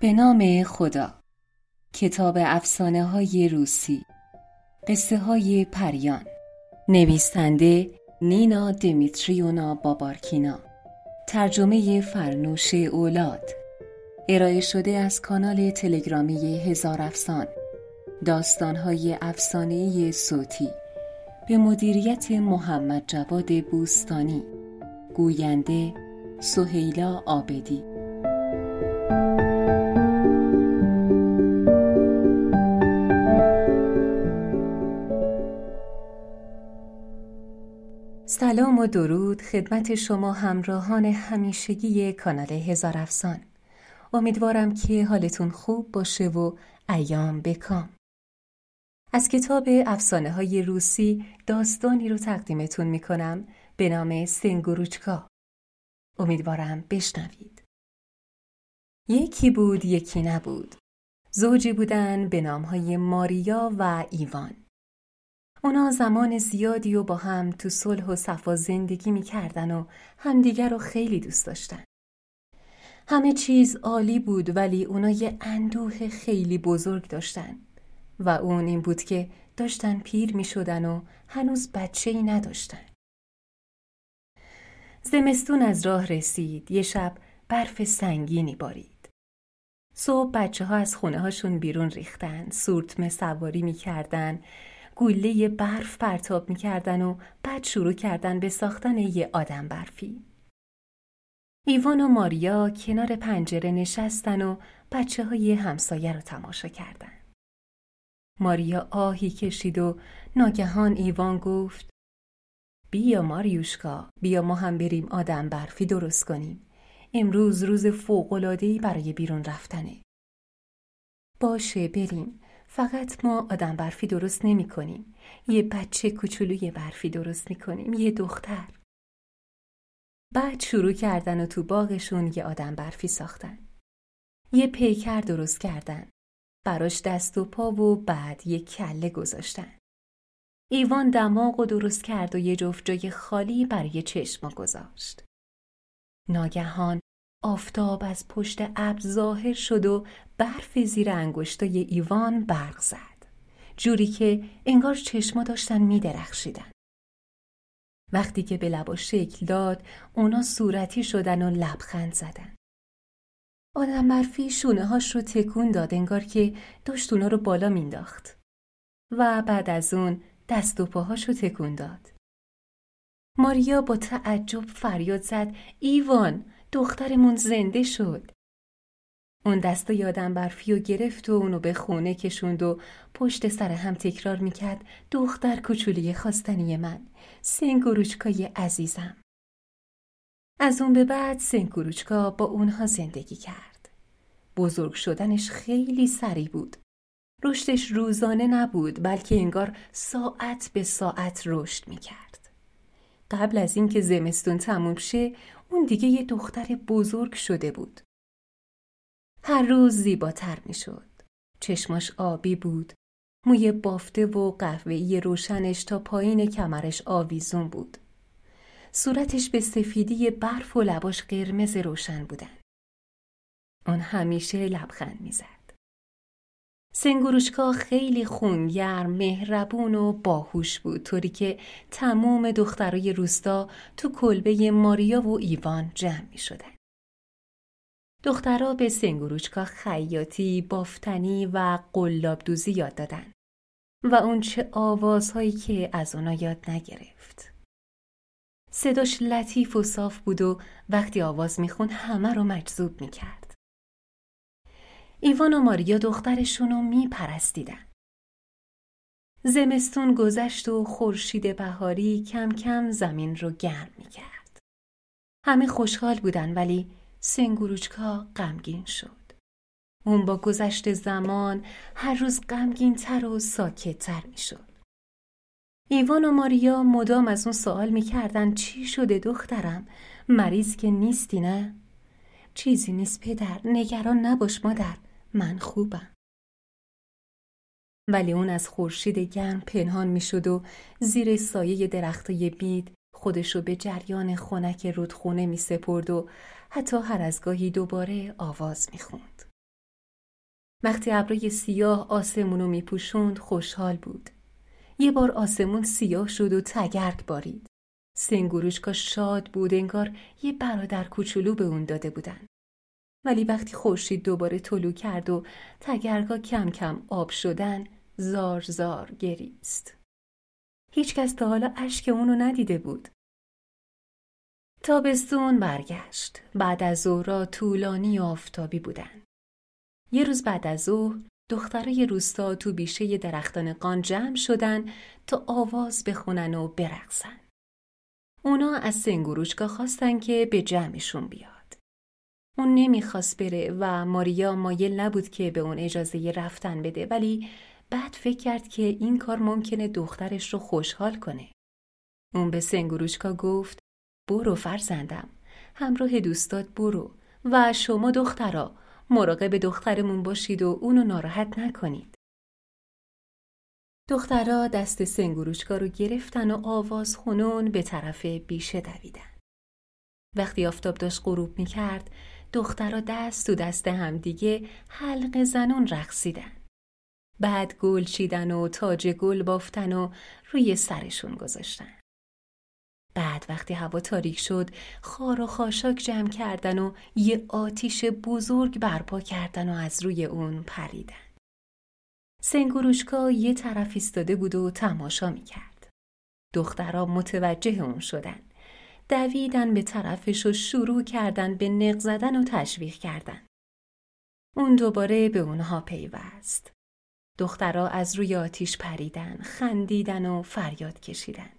به نام خدا. کتاب افسانه های روسی. قصه های پریان. نویسنده نینا دمیتریونا بابارکینا. ترجمه فرنوش اولاد. ارائه شده از کانال تلگرامی هزار افسان. داستانهای افسانه صوتی. به مدیریت محمد جواد بوستانی. گوینده سهیلا آبدی. سلام و درود خدمت شما همراهان همیشگی کانال هزار افسان. امیدوارم که حالتون خوب باشه و ایام بکام. از کتاب افسانه های روسی داستانی رو تقدیمتون می‌کنم به نام سنگوروچکا. امیدوارم بشنوید. یکی بود یکی نبود. زوجی بودن به نامهای ماریا و ایوان. اونا زمان زیادی و با هم تو صلح و صفا زندگی می‌کردن و همدیگر رو خیلی دوست داشتن. همه چیز عالی بود ولی اونا یه اندوه خیلی بزرگ داشتن و اون این بود که داشتن پیر می شدن و هنوز بچه ای نداشتن. زمستون از راه رسید یه شب برف سنگینی بارید. صبح بچه ها از خونه هاشون بیرون ریختن سورتمه سواری می‌کردن گوله برف پرتاب می‌کردن و بعد شروع کردن به ساختن یه آدم برفی. ایوان و ماریا کنار پنجره نشستن و بچه های همسایه رو تماشا کردن. ماریا آهی کشید و ناگهان ایوان گفت بیا ماریوشکا بیا ما هم بریم آدم برفی درست کنیم. امروز روز فوقلادهی برای بیرون رفتنه. باشه بریم فقط ما آدم برفی درست نمی کنیم. یه بچه کوچولوی برفی درست می کنیم. یه دختر. بعد شروع کردن و تو باغشون یه آدم برفی ساختن. یه پیکر درست کردن. براش دست و پا و بعد یه کله گذاشتن. ایوان دماغ و درست کرد و یه جفت جای خالی برای چشما گذاشت. ناگهان آفتاب از پشت ابر ظاهر شد و برف زیر انگشتای ایوان برق زد. جوری که انگار چشما داشتن می درخشیدن. وقتی که به لبا شکل داد اونا صورتی شدن و لبخند زدن. آدم برفی شونه هاش رو تکون داد انگار که داشت اونا رو بالا مینداخت و بعد از اون دست و پاهاش رو تکون داد. ماریا با تعجب فریاد زد. ایوان! دخترمون زنده شد. اون دست یادم برفی و گرفت و اونو به خونه کشوند و پشت سر هم تکرار می‌کرد دختر کوچولی خواستنی من سنگوروچکای عزیزم. از اون به بعد سنگوروچکا با اونها زندگی کرد. بزرگ شدنش خیلی سریع بود. رشدش روزانه نبود بلکه انگار ساعت به ساعت رشد می‌کرد. قبل از اینکه زمستون تموم شه اون دیگه یه دختر بزرگ شده بود. هر روز زیباتر می شد. چشماش آبی بود. موی بافته و قهوه‌ای روشنش تا پایین کمرش آویزون بود. صورتش به سفیدی برف و لباش قرمز روشن بودن. اون همیشه لبخند می‌زد. سنگوروشکا خیلی خونگرم، مهربون و باهوش بود طوری که تمام دخترای روستا تو کلبه ماریا و ایوان جمع می شدن. دخترها به سنگوروچکا خیاطی، بافتنی و قلاب دوزی یاد دادن و اون چه آوازهایی که از اونا یاد نگرفت. صداش لطیف و صاف بود و وقتی آواز میخون همه رو مجذوب می‌کرد. ایوان و ماریا دخترشون رو میپرستیدن. زمستون گذشت و خورشید بهاری کم کم زمین رو گرم می‌کرد. همه خوشحال بودن ولی سنگوروچکا غمگین شد. اون با گذشت زمان هر روز غمگین تر و ساکت تر می شد. ایوان و ماریا مدام از اون سوال می‌کردن چی شده دخترم؟ مریض که نیستی نه؟ چیزی نیست پدر نگران نباش مادر من خوبم ولی اون از خورشید گرم پنهان می‌شد و زیر سایه درختای بید خودشو به جریان خنک رودخونه می سپرد و حتی هر از گاهی دوباره آواز می خوند. وقتی ابرای سیاه آسمونو میپوشوند خوشحال بود. یه بار آسمون سیاه شد و تگرگ بارید. سنگوروشکا شاد بود انگار یه برادر کوچولو به اون داده بودن. ولی وقتی خورشید دوباره طلو کرد و تگرگا کم کم آب شدن زار زار گریست. هیچکس تا حالا اشک اونو ندیده بود. تابستون برگشت. بعد از ظهرا طولانی و آفتابی بودن. یه روز بعد از ظهر دخترای روستا تو بیشه درختان قان جمع شدن تا آواز بخونن و برقصن. اونا از سنگوروشکا خواستن که به جمعشون بیاد. اون نمی‌خواست بره و ماریا مایل نبود که به اون اجازه رفتن بده ولی بعد فکر کرد که این کار ممکنه دخترش رو خوشحال کنه. اون به سنگوروشکا گفت برو فرزندم همراه دوستات برو و شما دخترا مراقب دخترمون باشید و اونو ناراحت نکنید. دخترا دست سنگوروچکا رو گرفتن و آواز خونون به طرف بیشه دویدن. وقتی آفتاب داشت غروب می کرد، دخترا دست تو دست همدیگه حلق زنون رقصیدن. بعد گل چیدن و تاج گل بافتن و روی سرشون گذاشتن. بعد وقتی هوا تاریک شد خار و خاشاک جمع کردن و یه آتیش بزرگ برپا کردن و از روی اون پریدن. سنگوروشکا یه طرف ایستاده بود و تماشا می‌کرد. دخترها متوجه اون شدن. دویدن به طرفش و شروع کردن به نق زدن و تشویق کردن. اون دوباره به اونها پیوست. دخترها از روی آتیش پریدن، خندیدن و فریاد کشیدن.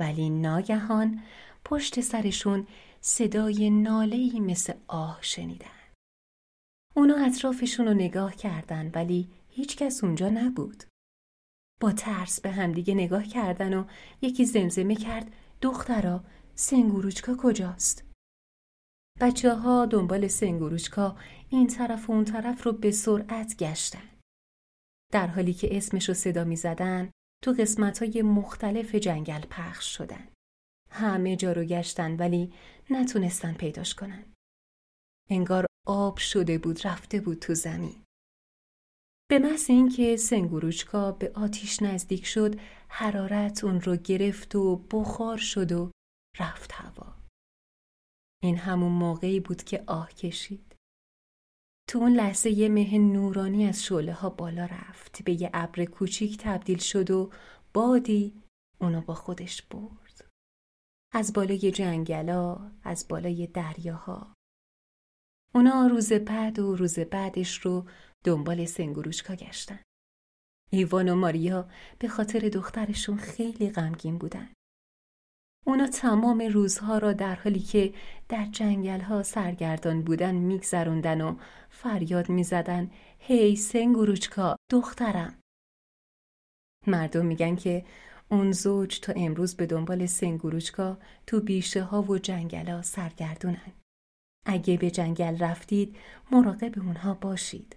ولی ناگهان پشت سرشون صدای نالهی مثل آه شنیدن. اونا اطرافشون رو نگاه کردن ولی هیچ کس اونجا نبود. با ترس به همدیگه نگاه کردن و یکی زمزمه کرد دخترا سنگوروچکا کجاست؟ بچه ها دنبال سنگوروچکا این طرف و اون طرف رو به سرعت گشتن. در حالی که اسمش رو صدا می زدن تو قسمت های مختلف جنگل پخش شدن. همه جا رو گشتن ولی نتونستن پیداش کنن. انگار آب شده بود رفته بود تو زمین. به محض اینکه سنگوروچکا به آتیش نزدیک شد حرارت اون رو گرفت و بخار شد و رفت هوا این همون موقعی بود که آه کشید تو اون لحظه یه مه نورانی از شعله ها بالا رفت به یه ابر کوچیک تبدیل شد و بادی اونو با خودش برد از بالای جنگلا از بالای دریاها اونا روز بعد و روز بعدش رو دنبال سنگوروشکا گشتن. ایوان و ماریا به خاطر دخترشون خیلی غمگین بودن. اونا تمام روزها را در حالی که در جنگل ها سرگردان بودن میگذروندن و فریاد می‌زدن هی سنگوروچکا دخترم. مردم میگن که اون زوج تا امروز به دنبال سنگوروچکا تو بیشه ها و جنگل ها سرگردونن. اگه به جنگل رفتید مراقب اونها باشید.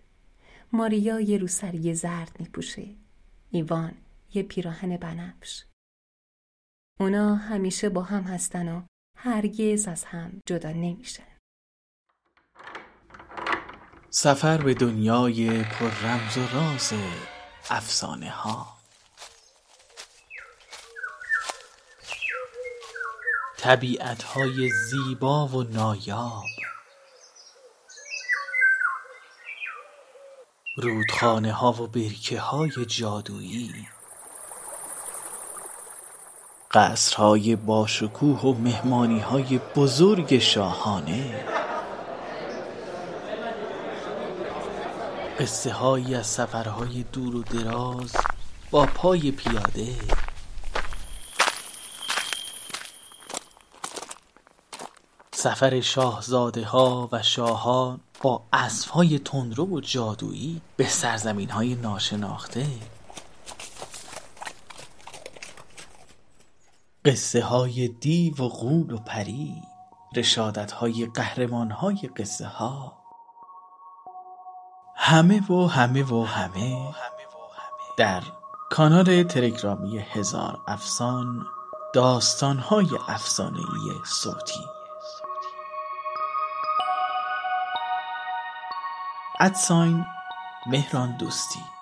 ماریا یه روسری زرد میپوشه. ایوان یه پیراهن بنفش. اونا همیشه با هم هستن و هرگز از هم جدا نمیشن. سفر به دنیای پر رمز و راز افسانه ها. طبیعت های زیبا و نایاب. رودخانه ها و برکه های جادویی. قصرهای باشکوه و مهمانی های بزرگ شاهانه. قصه هایی از سفرهای دور و دراز با پای پیاده. سفر شاهزاده ها و شاهان با های تندرو و جادویی به سرزمین های ناشناخته. قصه های دیو و غول و پری رشادت های قهرمان های قصه ها همه و همه و همه در کانال تلگرامی هزار افسان داستان های افسانه صوتی. ادساین مهران دوستی